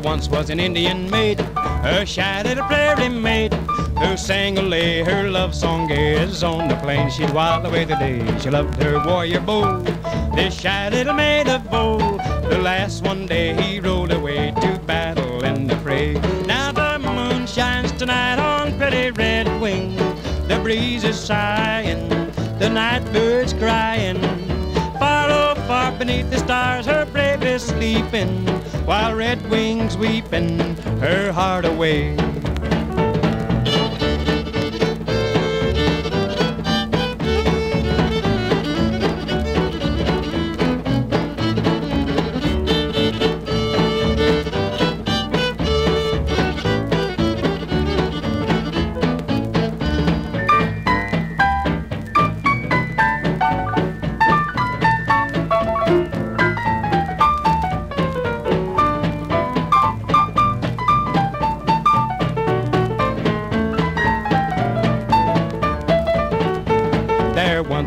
There once was an Indian maid, a shy little prairie maid, who sang a lay her love song is on the plains. She'd while away the day. She loved her warrior bow, this shy little maid of woe. The last one day he rode away to battle in the fray. Now the moon shines tonight on pretty red wing. The breeze is sighing, the night birds crying. Far, oh, far beneath the stars, her brave is sleeping while red wings weeping her heart away.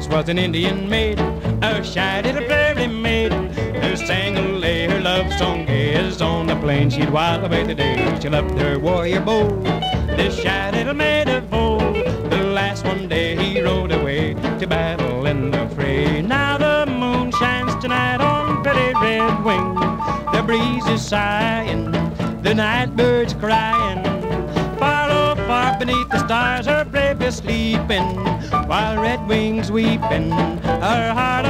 Once was an Indian maid, a shy little prairie maid, who sang a lay her love song is on the plain. She'd while away the day. She loved her warrior bow, this shy little maid of old. The last one day he rode away to battle in the fray. Now the moon shines tonight on pretty red wing. The breeze is sighing, the night birds crying. Beneath the stars, her brave is sleeping, while red wings weeping, her heart